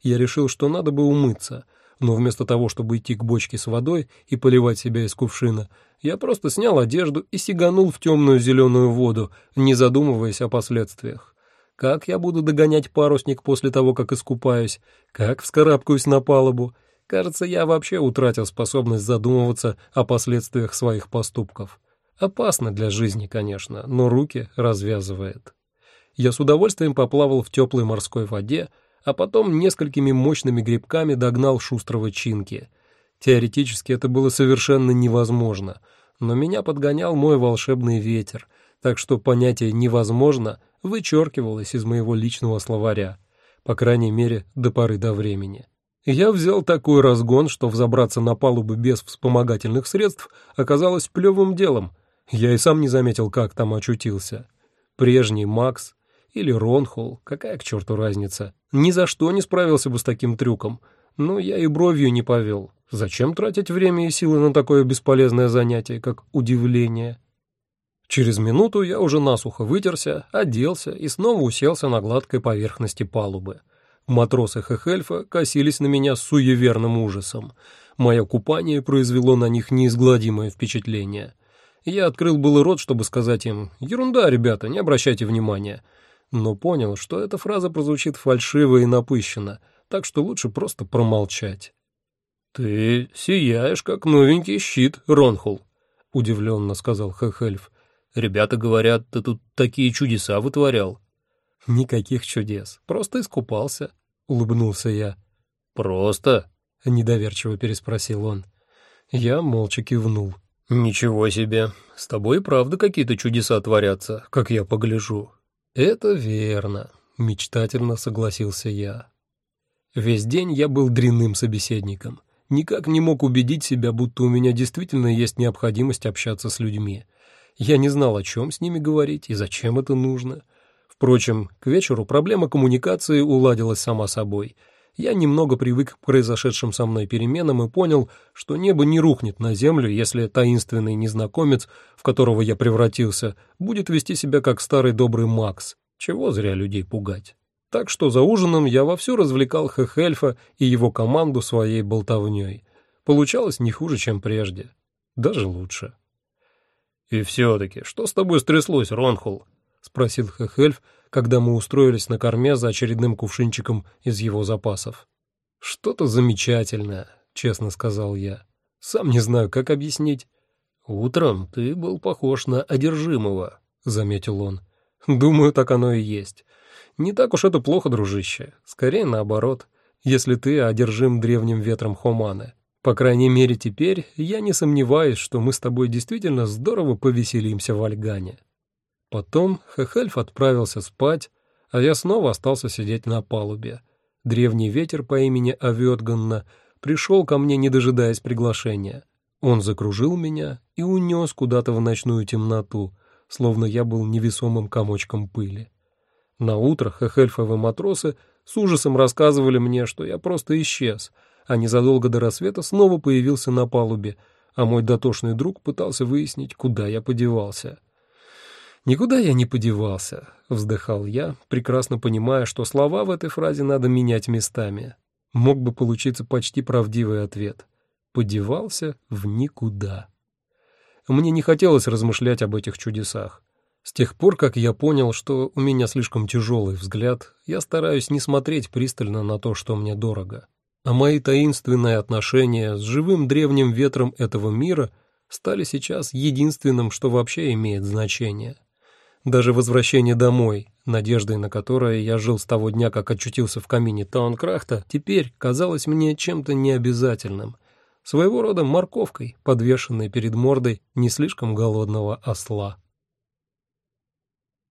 Я решил, что надо бы умыться, но вместо того, чтобы идти к бочке с водой и поливать себя из кувшина, я просто снял одежду и сиганул в темную зеленую воду, не задумываясь о последствиях. Как я буду догонять парусник после того, как искупаюсь? Как вскарабкаюсь на палубу? Кажется, я вообще утратил способность задумываться о последствиях своих поступков. Опасно для жизни, конечно, но руки развязывает. Я с удовольствием поплавал в теплой морской воде, а потом несколькими мощными грибками догнал шустрого чинки. Теоретически это было совершенно невозможно, но меня подгонял мой волшебный ветер, так что понятие «невозможно» вычеркивалось из моего личного словаря, по крайней мере, до поры до времени. Я взял такой разгон, что взобраться на палубу без вспомогательных средств оказалось плевым делом — я и сам не заметил, как там очутился. Прежний Макс или Ронхол, какая к черту разница, ни за что не справился бы с таким трюком. Но я и бровью не повел. Зачем тратить время и силы на такое бесполезное занятие, как удивление? Через минуту я уже насухо вытерся, оделся и снова уселся на гладкой поверхности палубы. Матросы Хехельфа косились на меня с суеверным ужасом. Мое купание произвело на них неизгладимое впечатление — я открыл было рот, чтобы сказать им «Ерунда, ребята, не обращайте внимания», но понял, что эта фраза прозвучит фальшиво и напыщенно, так что лучше просто промолчать. «Ты сияешь, как новенький щит, Ронхул», — удивленно сказал Хехельф. «Ребята говорят, ты тут такие чудеса вытворял». «Никаких чудес, просто искупался», — улыбнулся я. «Просто?» — недоверчиво переспросил он. Я молча кивнул. «Ничего себе, с тобой правда какие-то чудеса творятся, как я погляжу». «Это верно», — мечтательно согласился я. Весь день я был дрянным собеседником никак не мог убедить себя, будто у меня действительно есть необходимость общаться с людьми. Я не знал, о чем с ними говорить и зачем это нужно. Впрочем, к вечеру проблема коммуникации уладилась сама собой. Я немного привык к произошедшим со мной переменам и понял, что небо не рухнет на землю, если таинственный незнакомец, в которого я превратился, будет вести себя как старый добрый Макс. Чего зря людей пугать. Так что за ужином я вовсю развлекал Хехельфа и его команду своей болтовней. Получалось не хуже, чем прежде. Даже лучше. «И все-таки, что с тобой стряслось, Ронхул?» — спросил Хехельф, когда мы устроились на корме за очередным кувшинчиком из его запасов. «Что-то замечательное», — честно сказал я. «Сам не знаю, как объяснить». «Утром ты был похож на одержимого», — заметил он. «Думаю, так оно и есть. Не так уж это плохо, дружище. Скорее наоборот, если ты одержим древним ветром Хоманы. По крайней мере, теперь я не сомневаюсь, что мы с тобой действительно здорово повеселимся в Альгане. Потом Хехельф отправился спать, а я снова остался сидеть на палубе. Древний ветер по имени Авётганна пришел ко мне, не дожидаясь приглашения. Он закружил меня и унес куда-то в ночную темноту, словно я был невесомым комочком пыли. На утро хехельфовы матросы с ужасом рассказывали мне, что я просто исчез, а незадолго до рассвета снова появился на палубе, а мой дотошный друг пытался выяснить, куда я подевался. «Никуда я не подевался», — вздыхал я, прекрасно понимая, что слова в этой фразе надо менять местами. Мог бы получиться почти правдивый ответ. «Подевался в никуда». Мне не хотелось размышлять об этих чудесах. С тех пор, как я понял, что у меня слишком тяжелый взгляд, я стараюсь не смотреть пристально на то, что мне дорого. А мои таинственные отношения с живым древним ветром этого мира стали сейчас единственным, что вообще имеет значение. Даже возвращение домой, надеждой на которое я жил с того дня, как очутился в камине Таункрахта, теперь казалось мне чем-то необязательным, своего рода морковкой, подвешенной перед мордой не слишком голодного осла.